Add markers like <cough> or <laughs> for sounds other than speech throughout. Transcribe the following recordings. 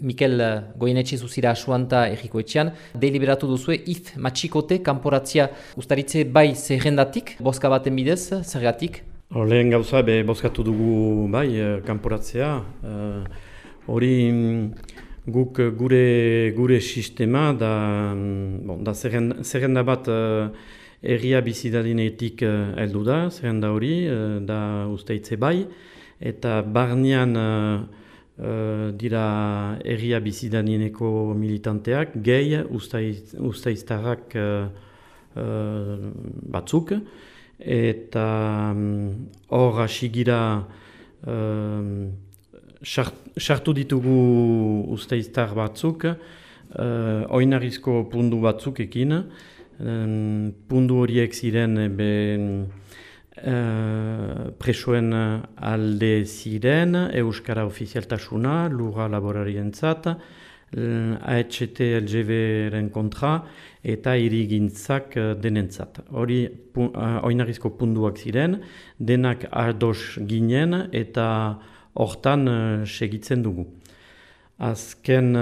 Mikel eh, Goienetxe zuzira asuanta erriko etxean, deliberatu duzue if matxikote kanporatzia ustaritze bai zerrendatik, boska baten bidez, zergatik? Lehen gauza, be, boskatu dugu bai eh, kanporatzea. Eh, hori uh, guk gure gure sistema da, mm, bon, da zerrenda bat uh, erria bizidadinetik uh, heldu da, zerrenda hori, uh, da usteitze bai, eta barnean uh, dira erria bizidanieneko militanteak, gehi ustaiztarrak uh, uh, batzuk, eta mm, hor um, asigira sartu ditugu ustaiztar batzuk, uh, oinarizko pundu batzuk ekin, um, pundu horiek ziren be, Uh, presoen alde ziren, Euskara ofizialtasuna, lura laborarien zat, AHT LGV-ren kontra eta irigintzak denentzat. Hori oinarizko punduak ziren, denak ardos ginen eta hortan segitzen dugu. Azken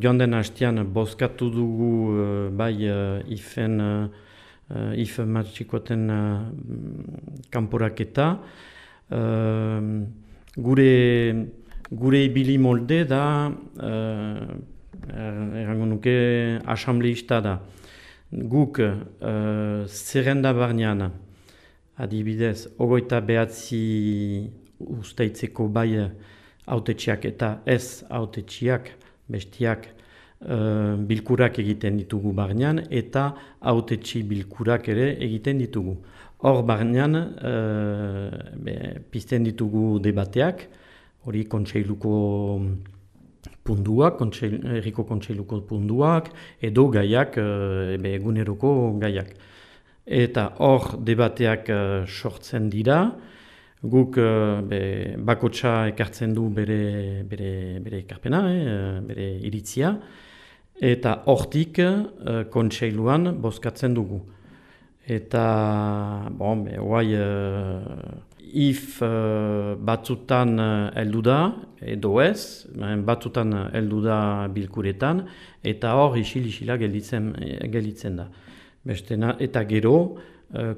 joan den hastian bozkatu dugu bai ifen uh, if matxikoten uh, kanporaketa. Uh, gure, gure ibili molde da, uh, errango nuke, asambleista da. Guk uh, zerrenda barnean, adibidez, ogoita behatzi usteitzeko bai autetxiak eta ez autetxiak, bestiak, uh, bilkurak egiten ditugu barnean eta autetxi bilkurak ere egiten ditugu. Hor barnean uh, pizten ditugu debateak, hori kontseiluko punduak, kontseil, erriko kontseiluko punduak, edo gaiak, uh, eguneroko gaiak. Eta hor debateak sortzen dira, guk uh, be, bakotsa ekartzen du bere, bere, bere ekarpena, eh, bere iritzia, eta hortik uh, kontseiluan bozkatzen dugu. Eta, bon, guai, uh, if uh, batzutan heldu da, edo ez, batzutan heldu da bilkuretan, eta hor isil-isila gelditzen, gelditzen da. Bestena, eta gero,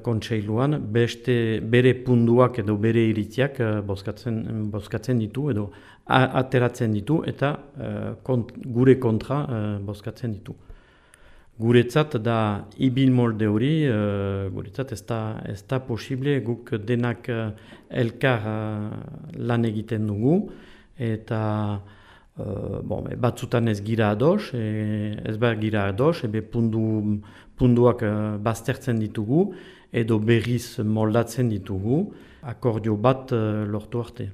kontseiluan, beste bere punduak edo bere iritziak uh, bozkatzen, bozkatzen ditu, edo ateratzen ditu eta uh, gure kontra bozkatzen ditu. Guretzat da ibil molde hori, guretzat ez da, ez da posible guk denak elkar lan egiten dugu eta uh, bon, batzutan ez gira ados, e, ez behar gira ados, ebe pundu, punduak uh, baztertzen ditugu edo berriz moldatzen ditugu, akordio bat uh, lortu arte.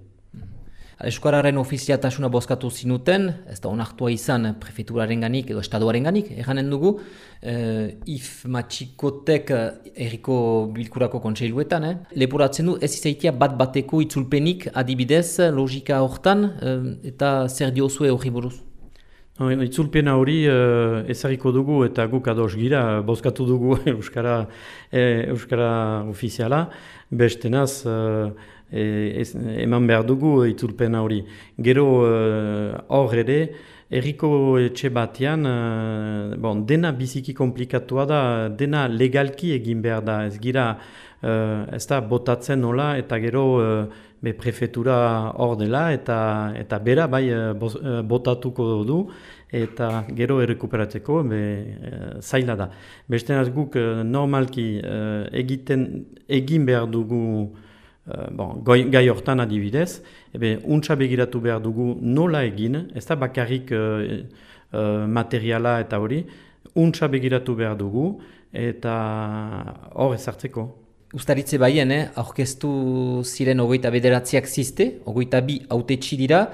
Eskuararen ofiziatasuna bozkatu zinuten, ez da onartua izan prefeturaren ganik edo estaduaren ganik, erranen dugu, uh, if matxikotek erriko bilkurako kontseiluetan, eh? leporatzen du ez izaitia bat bateko itzulpenik adibidez logika hortan uh, eta zer diozue hori buruz? Itzulpena hori uh, ezariko dugu eta guk ados gira, bozkatu dugu <laughs> Euskara, Euskara ofiziala, beste naz, e, ez, eman behar dugu itzulpena hori. Gero hor ere, erriko etxe batean, bon, dena biziki komplikatua da, dena legalki egin behar da, ez gira, uh, ez da botatzen nola, eta gero be prefetura hor dela, eta, eta bera bai botatuko du, eta gero errekuperatzeko be, zaila da. Beste guk normalki egiten, egin behar dugu Uh, bon, gai hortan adibidez, ebe, untsa begiratu behar dugu nola egin, ez da bakarrik uh, uh, materiala eta hori, untsa begiratu behar dugu eta hor ezartzeko. Uztaritze baien, eh? aurkeztu ziren ogoita bederatziak ziste, ogoita bi haute dira.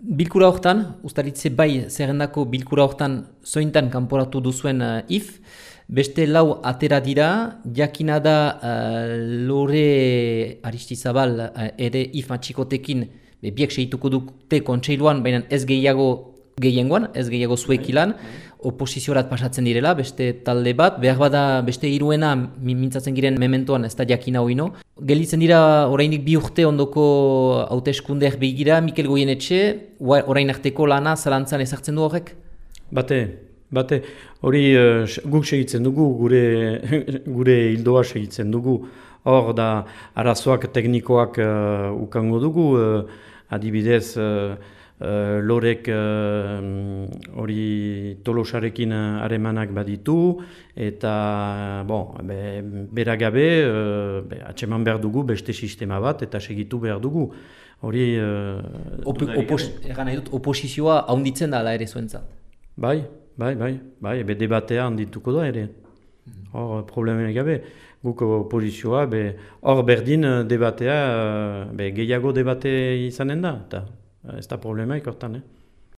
Bilkura hortan, ustaritze bai zerrendako bilkura hortan zointan kanporatu duzuen uh, if, Beste lau atera dira, jakina da uh, lore aristizabal uh, ere if matxikotekin biek segituko dute kontseiluan, baina ez gehiago gehiengoan, ez gehiago zuekilan. Oposiziorat pasatzen direla, beste talde bat, behar bada beste hiruena mintzatzen giren mementoan ez da jakina hoino. Gelitzen dira oraindik bi urte ondoko hauteskundeak begira, Mikel Goienetxe, orain arteko lana zalantzan ezartzen du horrek? Bate, bate, hori uh, guk segitzen dugu, gure, <laughs> gure hildoa segitzen dugu. Hor da arazoak teknikoak uh, ukango dugu, uh, adibidez, Uh, lorek hori uh, tolosarekin haremanak baditu eta bon, be, beragabe uh, be, atseman behar dugu beste sistema bat eta segitu behar dugu. Hori uh, Op, opos, dut, oposizioa haunditzen da ere zuentzat. Bai, bai, bai, bai, be debatea handituko da ere. Hor problemen gabe guk oposizioa hor berdin debatea be, gehiago debate izanen da eta ez da problema ikortan, eh?